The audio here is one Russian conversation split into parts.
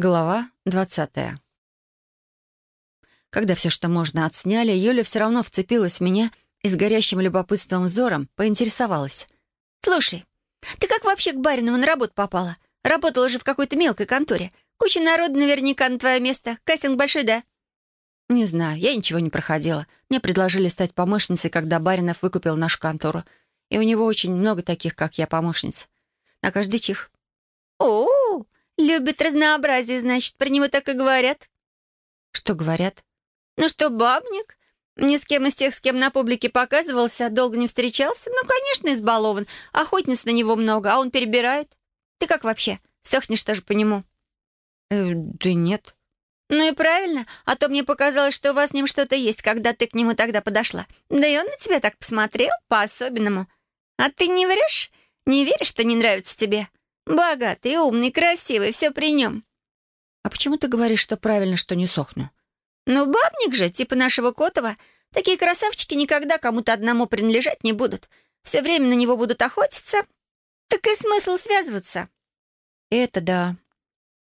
Глава двадцатая. Когда все, что можно, отсняли, Юля все равно вцепилась в меня и с горящим любопытством взором поинтересовалась. «Слушай, ты как вообще к Баринову на работу попала? Работала же в какой-то мелкой конторе. Куча народа наверняка на твое место. Кастинг большой, да?» «Не знаю, я ничего не проходила. Мне предложили стать помощницей, когда Баринов выкупил нашу контору. И у него очень много таких, как я, помощниц. На каждый чих». «О-о-о!» «Любит разнообразие, значит, про него так и говорят». «Что говорят?» «Ну что, бабник? Ни с кем из тех, с кем на публике показывался, долго не встречался? Ну, конечно, избалован. Охотниц на него много, а он перебирает. Ты как вообще? Сохнешь тоже по нему?» э, «Да нет». «Ну и правильно, а то мне показалось, что у вас с ним что-то есть, когда ты к нему тогда подошла. Да и он на тебя так посмотрел, по-особенному. А ты не врешь? Не веришь, что не нравится тебе?» Богатый, умный, красивый, все при нем. А почему ты говоришь, что правильно, что не сохну? Ну, бабник же, типа нашего Котова. Такие красавчики никогда кому-то одному принадлежать не будут. Все время на него будут охотиться. Так и смысл связываться. Это да.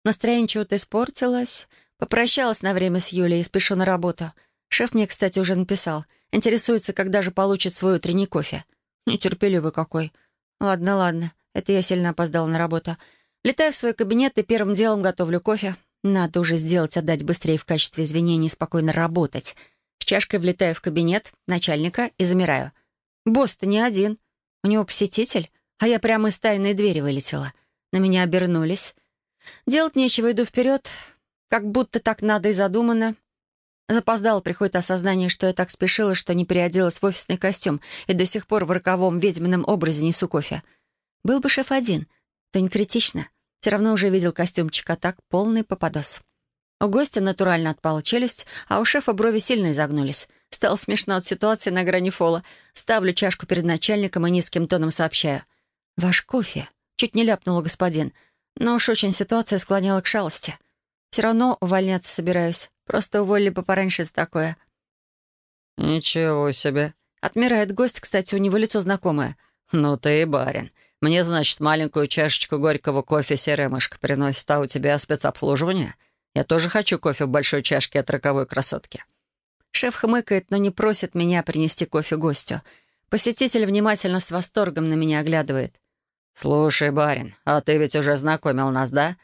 Настроение чего-то испортилось. Попрощалась на время с Юлей и спешу на работу. Шеф мне, кстати, уже написал. Интересуется, когда же получит свой утренний кофе. Нетерпеливый какой. Ладно, ладно. Это я сильно опоздала на работу. Летаю в свой кабинет и первым делом готовлю кофе. Надо уже сделать, отдать быстрее в качестве извинений спокойно работать. С чашкой влетаю в кабинет начальника и замираю. Босс-то не один. У него посетитель, а я прямо из тайной двери вылетела. На меня обернулись. Делать нечего, иду вперед. Как будто так надо и задумано. Запоздало приходит осознание, что я так спешила, что не переоделась в офисный костюм и до сих пор в роковом ведьмином образе несу кофе. Был бы шеф один, то не критично. Все равно уже видел костюмчик, а так полный попадос. У гостя натурально отпала челюсть, а у шефа брови сильно изогнулись. Стало смешно от ситуации на грани фола. Ставлю чашку перед начальником и низким тоном сообщаю. «Ваш кофе?» Чуть не ляпнула господин. Но уж очень ситуация склоняла к шалости. Все равно увольняться собираюсь. Просто уволили бы пораньше за такое. «Ничего себе!» Отмирает гость, кстати, у него лицо знакомое. «Ну ты и барин. Мне, значит, маленькую чашечку горького кофе серая мышка приносит, а у тебя спецобслуживание? Я тоже хочу кофе в большой чашке от роковой красотки». Шеф хмыкает, но не просит меня принести кофе гостю. Посетитель внимательно с восторгом на меня оглядывает. «Слушай, барин, а ты ведь уже знакомил нас, да?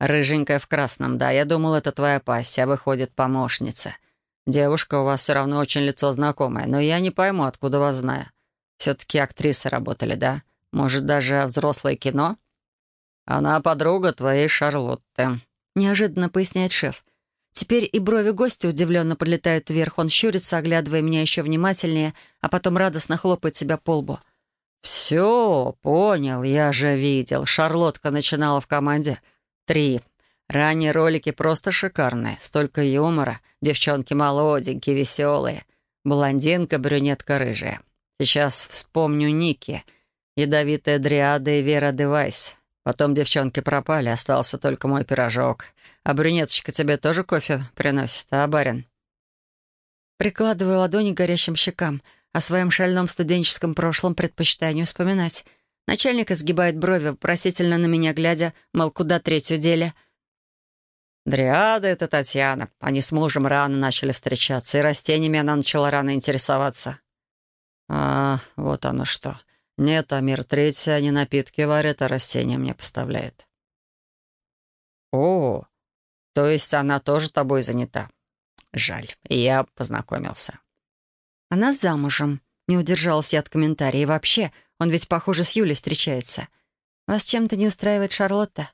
Рыженькая в красном, да. Я думал, это твоя пассия, выходит помощница. Девушка у вас все равно очень лицо знакомое, но я не пойму, откуда вас знаю. Все-таки актрисы работали, да? Может, даже взрослое кино? Она подруга твоей Шарлотты», — неожиданно поясняет шеф. Теперь и брови гостя удивленно подлетают вверх. Он щурится, оглядывая меня еще внимательнее, а потом радостно хлопает себя по лбу. «Все, понял, я же видел. Шарлотка начинала в команде. Три. Ранние ролики просто шикарные. Столько юмора. Девчонки молоденькие, веселые. Блондинка, брюнетка, рыжая. Сейчас вспомню Ники — ядовитая дриада и Вера Девайс. Потом девчонки пропали, остался только мой пирожок. А брюнеточка тебе тоже кофе приносит, а, барин?» Прикладываю ладони к горящим щекам. О своем шальном студенческом прошлом предпочитаю не вспоминать. Начальник изгибает брови, вопросительно на меня глядя, мол, куда третью деле. «Дриада — это Татьяна. Они с мужем рано начали встречаться, и растениями она начала рано интересоваться». «А, вот оно что. «Нет, Амир, третья не напитки варит, а растения мне поставляет». «О, то есть она тоже тобой занята?» «Жаль, я познакомился». «Она замужем», — не удержалась я от комментария. «И вообще, он ведь, похоже, с Юлей встречается. Вас чем-то не устраивает Шарлотта?»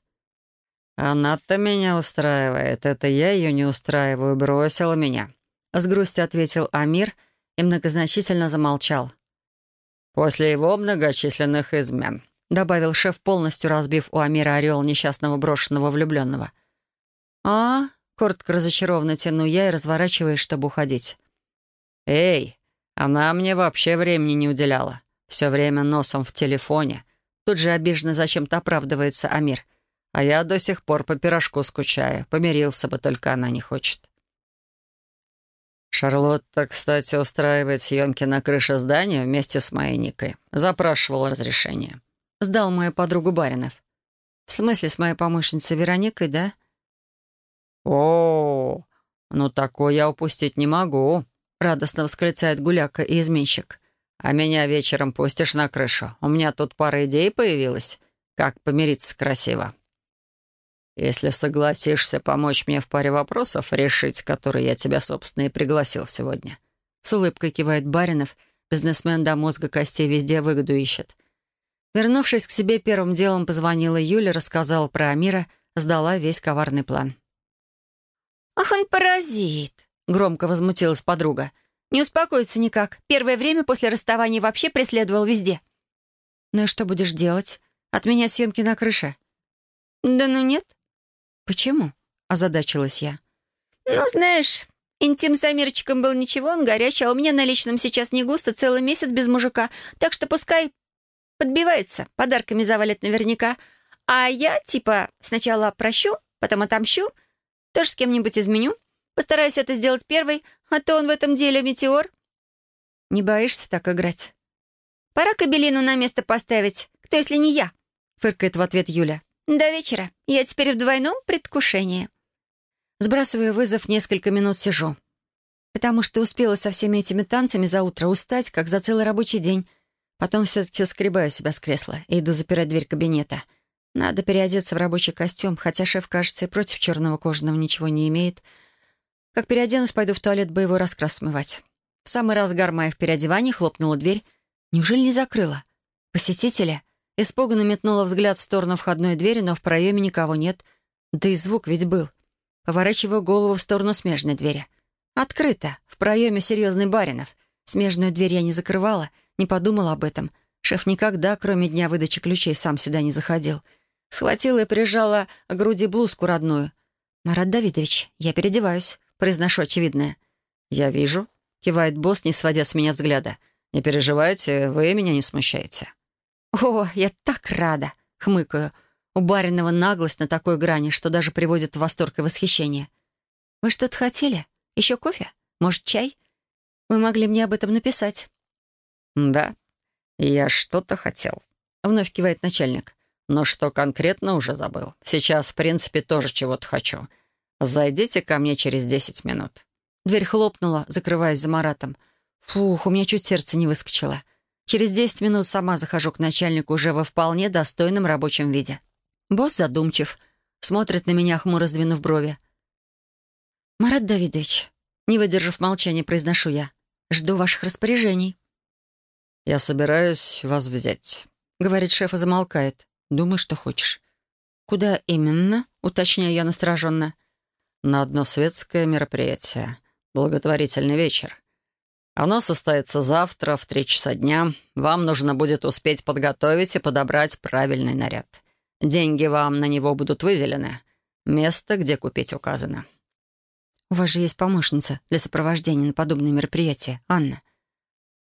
«Она-то меня устраивает. Это я ее не устраиваю. Бросила меня». С грустью ответил Амир и многозначительно замолчал. «После его многочисленных измен», — добавил шеф, полностью разбив у Амира орел несчастного брошенного влюбленного. «А?» — коротко разочарованно тяну я и разворачиваюсь, чтобы уходить. «Эй, она мне вообще времени не уделяла. Все время носом в телефоне». Тут же обиженно зачем-то оправдывается Амир. «А я до сих пор по пирожку скучаю. Помирился бы, только она не хочет». Шарлотта, кстати, устраивает съемки на крыше здания вместе с моей Никой. Запрашивал разрешение. Сдал мою подругу Баринов. В смысле, с моей помощницей Вероникой, да? «О, ну такое я упустить не могу», — радостно восклицает гуляка и изменщик. «А меня вечером пустишь на крышу? У меня тут пара идей появилась. Как помириться красиво?» «Если согласишься помочь мне в паре вопросов решить, которые я тебя, собственно, и пригласил сегодня». С улыбкой кивает Баринов. Бизнесмен до мозга костей везде выгоду ищет. Вернувшись к себе, первым делом позвонила Юля, рассказала про Амира, сдала весь коварный план. «Ах, он паразит!» — громко возмутилась подруга. «Не успокоится никак. Первое время после расставания вообще преследовал везде». «Ну и что будешь делать? От меня съемки на крыше?» «Да ну нет». «Почему?» — озадачилась я. «Ну, знаешь, интим с Амирчиком был ничего, он горячий, а у меня на личном сейчас не густо, целый месяц без мужика, так что пускай Подбивается, подарками завалит наверняка. А я, типа, сначала прощу, потом отомщу, тоже с кем-нибудь изменю. Постараюсь это сделать первой, а то он в этом деле метеор. Не боишься так играть? Пора Кабелину на место поставить. Кто, если не я? Фыркает в ответ Юля. До вечера. Я теперь в двойном предвкушении. Сбрасываю вызов, несколько минут сижу. Потому что успела со всеми этими танцами за утро устать, как за целый рабочий день. Потом все-таки скребаю себя с кресла и иду запирать дверь кабинета. Надо переодеться в рабочий костюм, хотя шеф, кажется, и против черного кожаного ничего не имеет. Как переоденусь, пойду в туалет боевой раскрас смывать. В самый разгар моих переодеваний хлопнула дверь. Неужели не закрыла? Посетители? Испуганно метнула взгляд в сторону входной двери, но в проеме никого нет. Да и звук ведь был. Поворачиваю голову в сторону смежной двери. Открыто. В проеме серьезный Баринов. Смежную дверь я не закрывала — не подумал об этом. Шеф никогда, кроме дня выдачи ключей, сам сюда не заходил. Схватила и прижала к груди блузку родную. «Марат Давидович, я переодеваюсь», — произношу очевидное. «Я вижу», — кивает босс, не сводя с меня взгляда. «Не переживайте, вы меня не смущаете». «О, я так рада!» — хмыкаю. У бариного наглость на такой грани, что даже приводит в восторг и восхищение. «Вы что-то хотели? Еще кофе? Может, чай? Вы могли мне об этом написать». «Да, я что-то хотел», — вновь кивает начальник. «Но что конкретно, уже забыл. Сейчас, в принципе, тоже чего-то хочу. Зайдите ко мне через десять минут». Дверь хлопнула, закрываясь за Маратом. Фух, у меня чуть сердце не выскочило. Через десять минут сама захожу к начальнику уже во вполне достойном рабочем виде. Босс задумчив, смотрит на меня, хмуро сдвинув брови. «Марат Давидович», не выдержав молчания, произношу я, «жду ваших распоряжений». «Я собираюсь вас взять», — говорит шеф и замолкает. «Думай, что хочешь». «Куда именно?» — уточняю я настороженно. «На одно светское мероприятие. Благотворительный вечер. Оно состоится завтра в три часа дня. Вам нужно будет успеть подготовить и подобрать правильный наряд. Деньги вам на него будут выделены. Место, где купить, указано». «У вас же есть помощница для сопровождения на подобные мероприятия, Анна.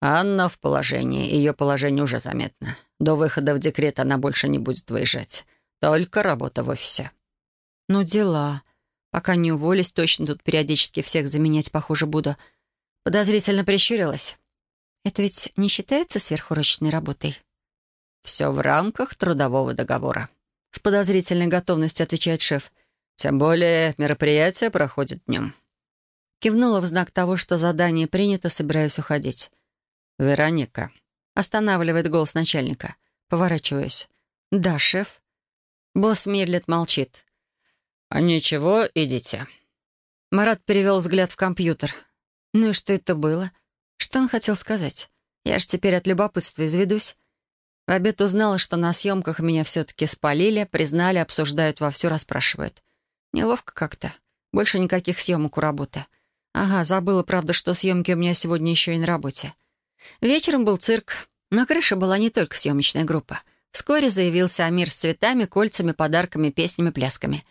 Анна в положении. Ее положение уже заметно. До выхода в декрет она больше не будет выезжать. Только работа в офисе. Ну, дела. Пока не уволюсь, точно тут периодически всех заменять, похоже, буду. Подозрительно прищурилась. Это ведь не считается сверхурочной работой? Все в рамках трудового договора. С подозрительной готовностью отвечает шеф. Тем более мероприятие проходит днем. Кивнула в знак того, что задание принято, собираюсь уходить. «Вероника». Останавливает голос начальника. Поворачиваюсь. «Да, шеф». Босс медлит, молчит. «А ничего, идите». Марат перевел взгляд в компьютер. Ну и что это было? Что он хотел сказать? Я ж теперь от любопытства изведусь. В обед узнала, что на съемках меня все-таки спалили, признали, обсуждают, вовсю расспрашивают. Неловко как-то. Больше никаких съемок у работы. Ага, забыла, правда, что съемки у меня сегодня еще и на работе. Вечером был цирк. На крыше была не только съемочная группа. Вскоре заявился Амир с цветами, кольцами, подарками, песнями, плясками.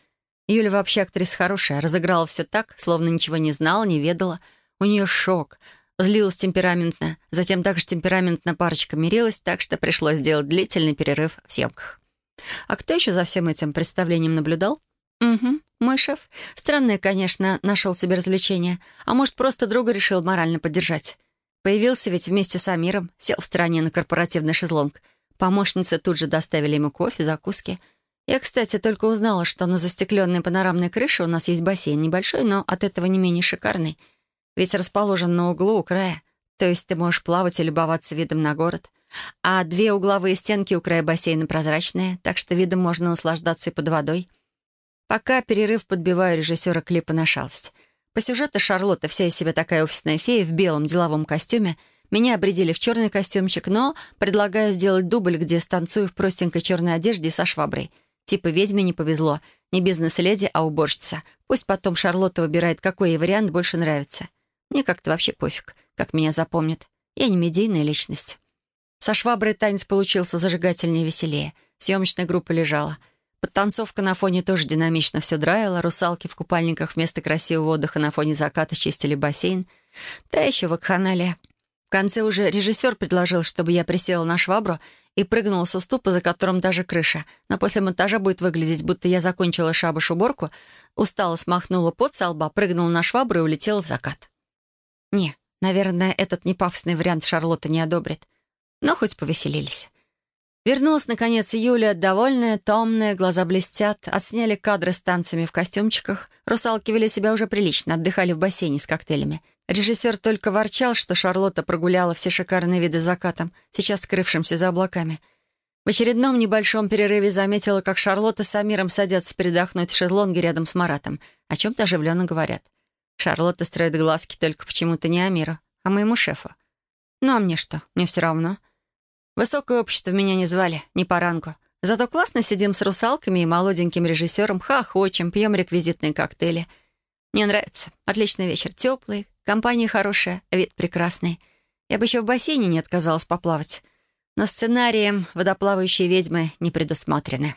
Юля вообще актриса хорошая, разыграла все так, словно ничего не знала, не ведала. У нее шок. Злилась темпераментно. Затем также темпераментно парочка мирилась, так что пришлось сделать длительный перерыв в съемках. А кто еще за всем этим представлением наблюдал? Угу, мой шеф. Странное, конечно, нашел себе развлечение. А может, просто друга решил морально поддержать. Появился ведь вместе с Амиром, сел в стороне на корпоративный шезлонг. Помощницы тут же доставили ему кофе, закуски. Я, кстати, только узнала, что на застекленной панорамной крыше у нас есть бассейн небольшой, но от этого не менее шикарный. Ведь расположен на углу у края, то есть ты можешь плавать и любоваться видом на город. А две угловые стенки у края бассейна прозрачные, так что видом можно наслаждаться и под водой. Пока перерыв подбиваю режиссера клипа на шалость. По сюжету Шарлотта вся из себя такая офисная фея в белом деловом костюме. Меня обредили в черный костюмчик, но предлагаю сделать дубль, где станцую в простенькой черной одежде со шваброй. Типа ведьме не повезло. Не бизнес-леди, а уборщица. Пусть потом Шарлотта выбирает, какой ей вариант больше нравится. Мне как-то вообще пофиг, как меня запомнят. Я не медийная личность. Со шваброй танец получился зажигательнее и веселее. Съемочная группа лежала. Подтанцовка на фоне тоже динамично все драила. Русалки в купальниках вместо красивого отдыха на фоне заката чистили бассейн. Да еще вакханалия. В конце уже режиссер предложил, чтобы я присела на швабру и прыгнула с уступа, за которым даже крыша. Но после монтажа будет выглядеть, будто я закончила шабаш-уборку, устало смахнула пот со лба, прыгнула на швабру и улетела в закат. Не, наверное, этот непафосный вариант Шарлотта не одобрит. Но хоть повеселились. Вернулась, наконец, Юля, довольная, томная, глаза блестят. Отсняли кадры с танцами в костюмчиках. Русалки вели себя уже прилично, отдыхали в бассейне с коктейлями. Режиссер только ворчал, что Шарлотта прогуляла все шикарные виды закатом, сейчас скрывшимся за облаками. В очередном небольшом перерыве заметила, как Шарлотта с Амиром садятся передохнуть в шезлонге рядом с Маратом. О чем-то оживленно говорят. Шарлотта строит глазки только почему-то не Амиру, а моему шефу. Ну а мне что? Мне все равно. Высокое общество меня не звали, не по рангу. Зато классно сидим с русалками и молоденьким режиссером, хохочем, пьем реквизитные коктейли. Мне нравится. Отличный вечер. Теплый, компания хорошая, вид прекрасный. Я бы еще в бассейне не отказалась поплавать. Но сценарием водоплавающие ведьмы не предусмотрены.